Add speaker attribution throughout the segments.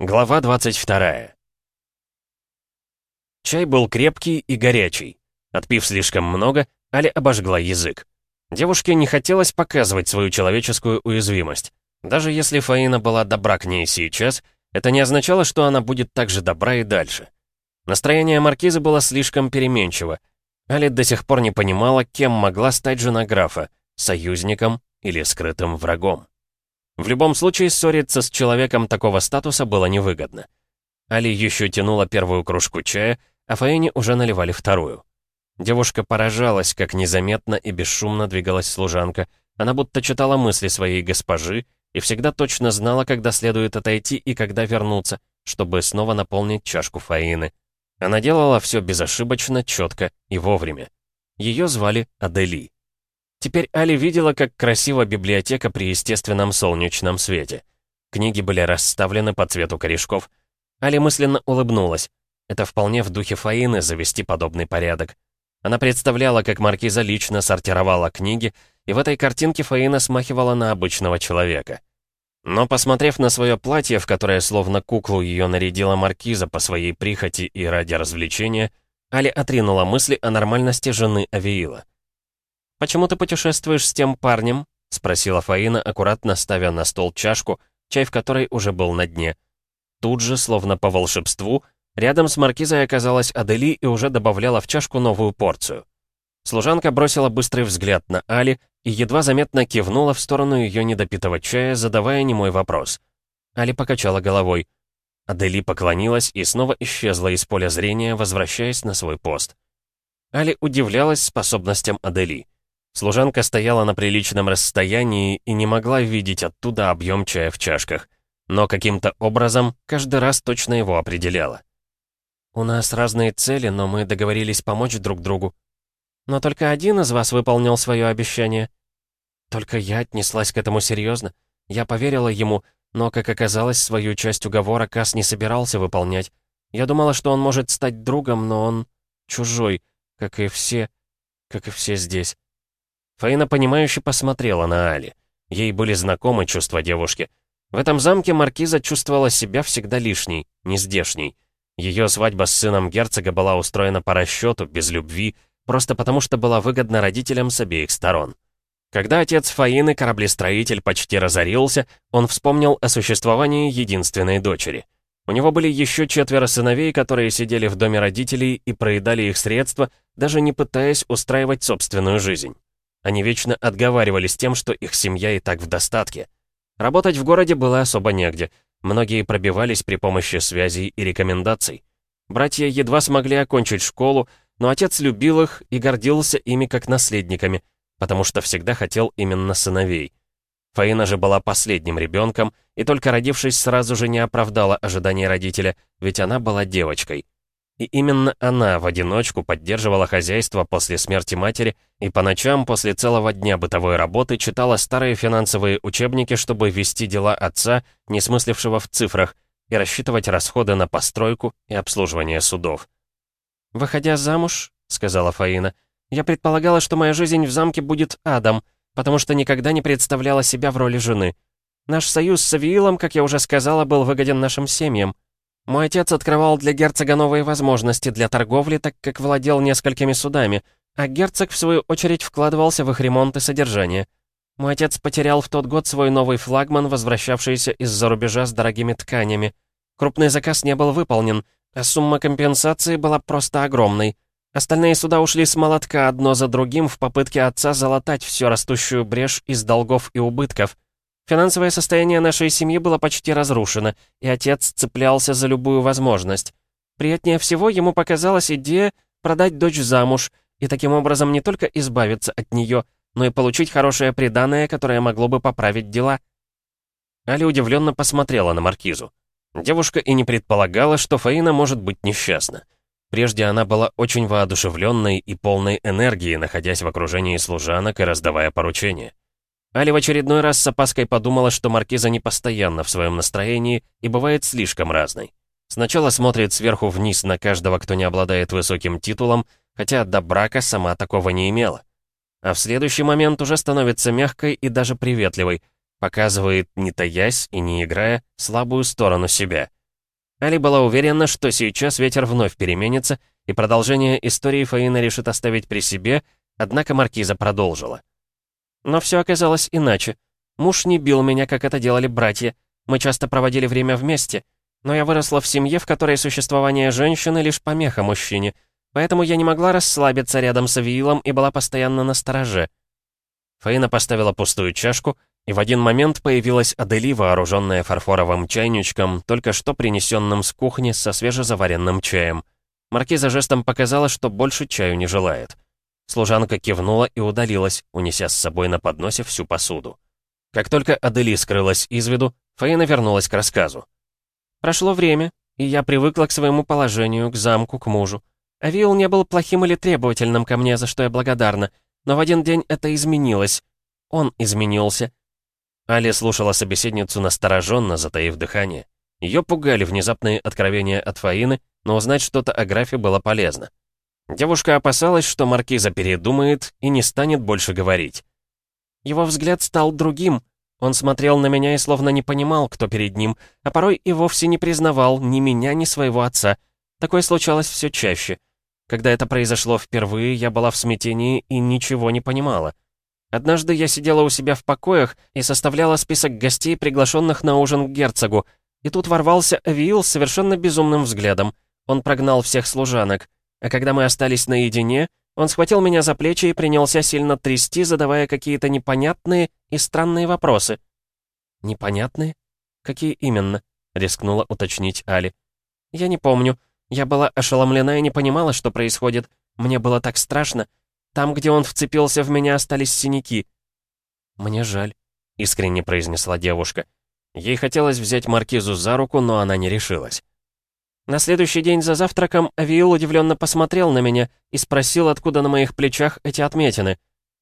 Speaker 1: Глава 22 Чай был крепкий и горячий. Отпив слишком много, Али обожгла язык. Девушке не хотелось показывать свою человеческую уязвимость. Даже если Фаина была добра к ней сейчас, это не означало, что она будет так же добра и дальше. Настроение маркизы было слишком переменчиво. Али до сих пор не понимала, кем могла стать жена графа — союзником или скрытым врагом. В любом случае, ссориться с человеком такого статуса было невыгодно. Али еще тянула первую кружку чая, а Фаине уже наливали вторую. Девушка поражалась, как незаметно и бесшумно двигалась служанка. Она будто читала мысли своей госпожи и всегда точно знала, когда следует отойти и когда вернуться, чтобы снова наполнить чашку Фаины. Она делала все безошибочно, четко и вовремя. Ее звали Адели. Теперь Али видела, как красива библиотека при естественном солнечном свете. Книги были расставлены по цвету корешков. Али мысленно улыбнулась. Это вполне в духе Фаины завести подобный порядок. Она представляла, как маркиза лично сортировала книги, и в этой картинке Фаина смахивала на обычного человека. Но, посмотрев на свое платье, в которое словно куклу ее нарядила маркиза по своей прихоти и ради развлечения, Али отринула мысли о нормальности жены Авиила. «Почему ты путешествуешь с тем парнем?» — спросила Фаина, аккуратно ставя на стол чашку, чай в которой уже был на дне. Тут же, словно по волшебству, рядом с маркизой оказалась Адели и уже добавляла в чашку новую порцию. Служанка бросила быстрый взгляд на Али и едва заметно кивнула в сторону ее недопитого чая, задавая немой вопрос. Али покачала головой. Адели поклонилась и снова исчезла из поля зрения, возвращаясь на свой пост. Али удивлялась способностям Адели. Служанка стояла на приличном расстоянии и не могла видеть оттуда объем чая в чашках. Но каким-то образом каждый раз точно его определяла. «У нас разные цели, но мы договорились помочь друг другу. Но только один из вас выполнил свое обещание». Только я отнеслась к этому серьезно. Я поверила ему, но, как оказалось, свою часть уговора Кас не собирался выполнять. Я думала, что он может стать другом, но он чужой, как и все, как и все здесь. Фаина, понимающе посмотрела на Али. Ей были знакомы чувства девушки. В этом замке маркиза чувствовала себя всегда лишней, нездешней. Ее свадьба с сыном герцога была устроена по расчету, без любви, просто потому что была выгодна родителям с обеих сторон. Когда отец Фаины, кораблестроитель, почти разорился, он вспомнил о существовании единственной дочери. У него были еще четверо сыновей, которые сидели в доме родителей и проедали их средства, даже не пытаясь устраивать собственную жизнь. Они вечно отговаривались тем, что их семья и так в достатке. Работать в городе было особо негде. Многие пробивались при помощи связей и рекомендаций. Братья едва смогли окончить школу, но отец любил их и гордился ими как наследниками, потому что всегда хотел именно сыновей. Фаина же была последним ребенком, и только родившись сразу же не оправдала ожиданий родителя, ведь она была девочкой. И именно она в одиночку поддерживала хозяйство после смерти матери и по ночам после целого дня бытовой работы читала старые финансовые учебники, чтобы вести дела отца, не смыслившего в цифрах, и рассчитывать расходы на постройку и обслуживание судов. «Выходя замуж», — сказала Фаина, — «я предполагала, что моя жизнь в замке будет адом, потому что никогда не представляла себя в роли жены. Наш союз с Авиилом, как я уже сказала, был выгоден нашим семьям. Мой отец открывал для герцога новые возможности для торговли, так как владел несколькими судами, а герцог, в свою очередь, вкладывался в их ремонт и содержание. Мой отец потерял в тот год свой новый флагман, возвращавшийся из-за рубежа с дорогими тканями. Крупный заказ не был выполнен, а сумма компенсации была просто огромной. Остальные суда ушли с молотка одно за другим в попытке отца залатать всю растущую брешь из долгов и убытков. Финансовое состояние нашей семьи было почти разрушено, и отец цеплялся за любую возможность. Приятнее всего ему показалась идея продать дочь замуж и таким образом не только избавиться от нее, но и получить хорошее приданое, которое могло бы поправить дела. Али удивленно посмотрела на маркизу. Девушка и не предполагала, что Фаина может быть несчастна. Прежде она была очень воодушевленной и полной энергии, находясь в окружении служанок и раздавая поручения. Али в очередной раз с опаской подумала, что Маркиза не постоянно в своем настроении и бывает слишком разной. Сначала смотрит сверху вниз на каждого, кто не обладает высоким титулом, хотя до брака сама такого не имела. А в следующий момент уже становится мягкой и даже приветливой, показывает, не таясь и не играя, слабую сторону себя. Али была уверена, что сейчас ветер вновь переменится, и продолжение истории Фаина решит оставить при себе, однако Маркиза продолжила. Но все оказалось иначе. Муж не бил меня, как это делали братья. Мы часто проводили время вместе. Но я выросла в семье, в которой существование женщины лишь помеха мужчине. Поэтому я не могла расслабиться рядом с Авиилом и была постоянно на стороже. Фаина поставила пустую чашку, и в один момент появилась Адели, вооруженная фарфоровым чайничком, только что принесенным с кухни со свежезаваренным чаем. Маркиза жестом показала, что больше чаю не желает. Служанка кивнула и удалилась, унеся с собой на подносе всю посуду. Как только Адели скрылась из виду, Фаина вернулась к рассказу. «Прошло время, и я привыкла к своему положению, к замку, к мужу. Авиил не был плохим или требовательным ко мне, за что я благодарна, но в один день это изменилось. Он изменился. Али слушала собеседницу настороженно, затаив дыхание. Ее пугали внезапные откровения от Фаины, но узнать что-то о графе было полезно. Девушка опасалась, что маркиза передумает и не станет больше говорить. Его взгляд стал другим. Он смотрел на меня и словно не понимал, кто перед ним, а порой и вовсе не признавал ни меня, ни своего отца. Такое случалось все чаще. Когда это произошло впервые, я была в смятении и ничего не понимала. Однажды я сидела у себя в покоях и составляла список гостей, приглашенных на ужин к герцогу, и тут ворвался Авиил с совершенно безумным взглядом. Он прогнал всех служанок. А когда мы остались наедине, он схватил меня за плечи и принялся сильно трясти, задавая какие-то непонятные и странные вопросы. «Непонятные? Какие именно?» — рискнула уточнить Али. «Я не помню. Я была ошеломлена и не понимала, что происходит. Мне было так страшно. Там, где он вцепился в меня, остались синяки. «Мне жаль», — искренне произнесла девушка. Ей хотелось взять Маркизу за руку, но она не решилась. На следующий день за завтраком Авиил удивленно посмотрел на меня и спросил, откуда на моих плечах эти отметины.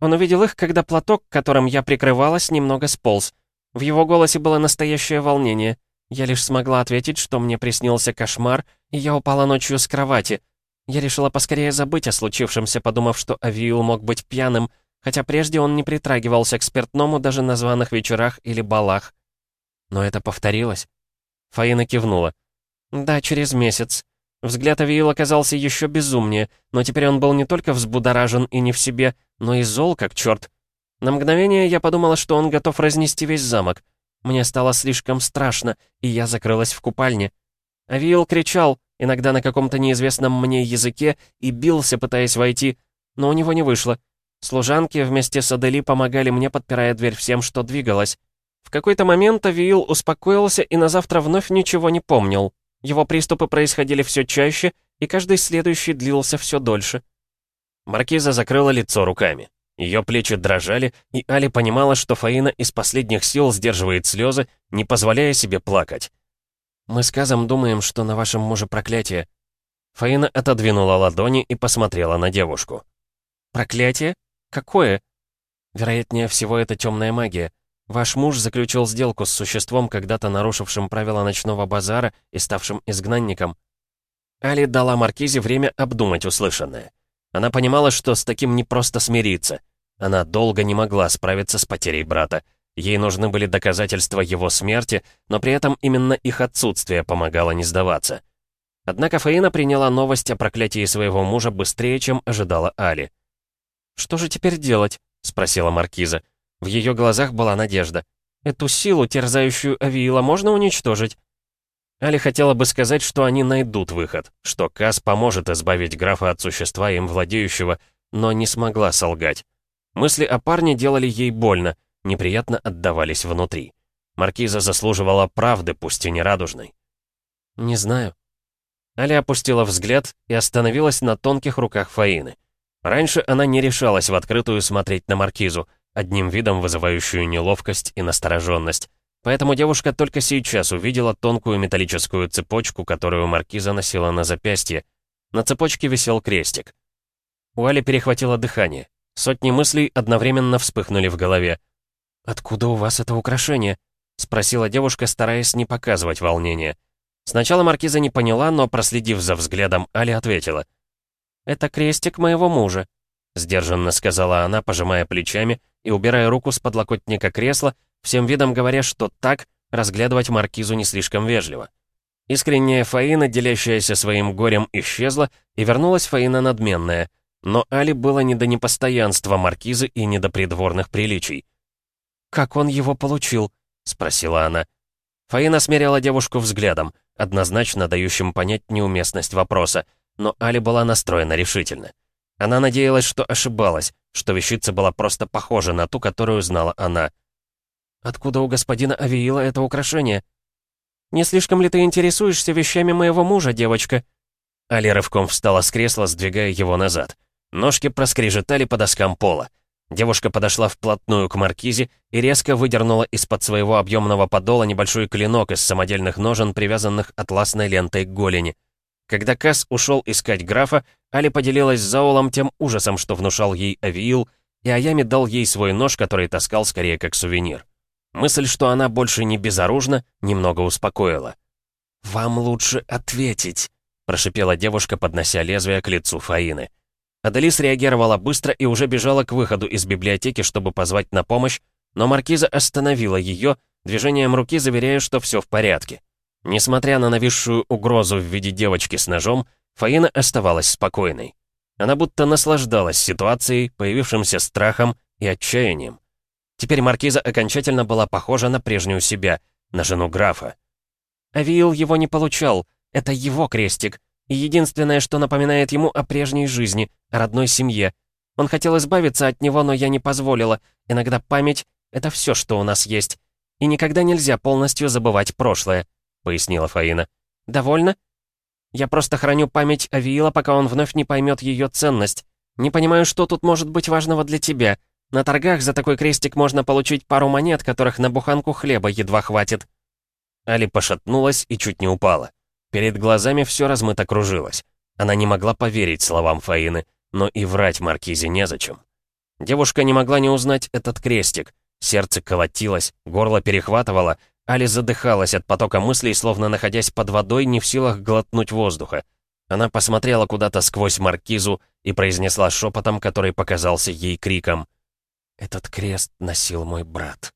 Speaker 1: Он увидел их, когда платок, которым я прикрывалась, немного сполз. В его голосе было настоящее волнение. Я лишь смогла ответить, что мне приснился кошмар, и я упала ночью с кровати. Я решила поскорее забыть о случившемся, подумав, что Авиил мог быть пьяным, хотя прежде он не притрагивался к спиртному даже на званых вечерах или балах. Но это повторилось. Фаина кивнула. «Да, через месяц. Взгляд Авиил оказался еще безумнее, но теперь он был не только взбудоражен и не в себе, но и зол как черт. На мгновение я подумала, что он готов разнести весь замок. Мне стало слишком страшно, и я закрылась в купальне. Авиил кричал, иногда на каком-то неизвестном мне языке, и бился, пытаясь войти, но у него не вышло. Служанки вместе с Адели помогали мне, подпирая дверь всем, что двигалось. В какой-то момент Авиил успокоился и на завтра вновь ничего не помнил. Его приступы происходили все чаще, и каждый следующий длился все дольше. Маркиза закрыла лицо руками. Ее плечи дрожали, и Али понимала, что Фаина из последних сил сдерживает слезы, не позволяя себе плакать. «Мы с Казом думаем, что на вашем муже проклятие». Фаина отодвинула ладони и посмотрела на девушку. «Проклятие? Какое?» «Вероятнее всего, это темная магия. Ваш муж заключил сделку с существом, когда-то нарушившим правила ночного базара и ставшим изгнанником». Али дала Маркизе время обдумать услышанное. Она понимала, что с таким непросто смириться. Она долго не могла справиться с потерей брата. Ей нужны были доказательства его смерти, но при этом именно их отсутствие помогало не сдаваться. Однако Фаина приняла новость о проклятии своего мужа быстрее, чем ожидала Али. «Что же теперь делать?» — спросила Маркиза. В ее глазах была надежда. «Эту силу, терзающую Авиила, можно уничтожить?» Али хотела бы сказать, что они найдут выход, что Кас поможет избавить графа от существа им владеющего, но не смогла солгать. Мысли о парне делали ей больно, неприятно отдавались внутри. Маркиза заслуживала правды, пусть и не радужной. «Не знаю». Аля опустила взгляд и остановилась на тонких руках Фаины. Раньше она не решалась в открытую смотреть на Маркизу, одним видом вызывающую неловкость и настороженность. Поэтому девушка только сейчас увидела тонкую металлическую цепочку, которую Маркиза носила на запястье. На цепочке висел крестик. У Али перехватило дыхание. Сотни мыслей одновременно вспыхнули в голове. «Откуда у вас это украшение?» — спросила девушка, стараясь не показывать волнения. Сначала Маркиза не поняла, но, проследив за взглядом, Али ответила. «Это крестик моего мужа», — сдержанно сказала она, пожимая плечами и убирая руку с подлокотника кресла, всем видом говоря, что так разглядывать Маркизу не слишком вежливо. Искренняя Фаина, делящаяся своим горем, исчезла, и вернулась Фаина надменная. Но Али было не до непостоянства маркизы и не до придворных приличий. «Как он его получил?» — спросила она. Фаина смерила девушку взглядом, однозначно дающим понять неуместность вопроса, но Али была настроена решительно. Она надеялась, что ошибалась, что вещица была просто похожа на ту, которую знала она. «Откуда у господина Авиила это украшение?» «Не слишком ли ты интересуешься вещами моего мужа, девочка?» Али рывком встала с кресла, сдвигая его назад. Ножки проскрежетали по доскам пола. Девушка подошла вплотную к маркизе и резко выдернула из-под своего объемного подола небольшой клинок из самодельных ножен, привязанных атласной лентой к голени. Когда Касс ушел искать графа, Али поделилась с Заулом тем ужасом, что внушал ей Авиил, и Аями дал ей свой нож, который таскал скорее как сувенир. Мысль, что она больше не безоружна, немного успокоила. «Вам лучше ответить», — прошипела девушка, поднося лезвие к лицу Фаины. Аделис реагировала быстро и уже бежала к выходу из библиотеки, чтобы позвать на помощь, но маркиза остановила ее, движением руки заверяя, что все в порядке. Несмотря на нависшую угрозу в виде девочки с ножом, Фаина оставалась спокойной. Она будто наслаждалась ситуацией, появившимся страхом и отчаянием. Теперь маркиза окончательно была похожа на прежнюю себя, на жену графа. Авиил его не получал, это его крестик, и единственное, что напоминает ему о прежней жизни, о родной семье. Он хотел избавиться от него, но я не позволила. Иногда память — это все, что у нас есть. И никогда нельзя полностью забывать прошлое», — пояснила Фаина. «Довольно?» «Я просто храню память Авиила, пока он вновь не поймет ее ценность. Не понимаю, что тут может быть важного для тебя. На торгах за такой крестик можно получить пару монет, которых на буханку хлеба едва хватит». Али пошатнулась и чуть не упала. Перед глазами все размыто кружилось. Она не могла поверить словам Фаины, но и врать Маркизе незачем. Девушка не могла не узнать этот крестик. Сердце колотилось, горло перехватывало, Али задыхалась от потока мыслей, словно находясь под водой, не в силах глотнуть воздуха. Она посмотрела куда-то сквозь маркизу и произнесла шепотом, который показался ей криком. «Этот крест носил мой брат».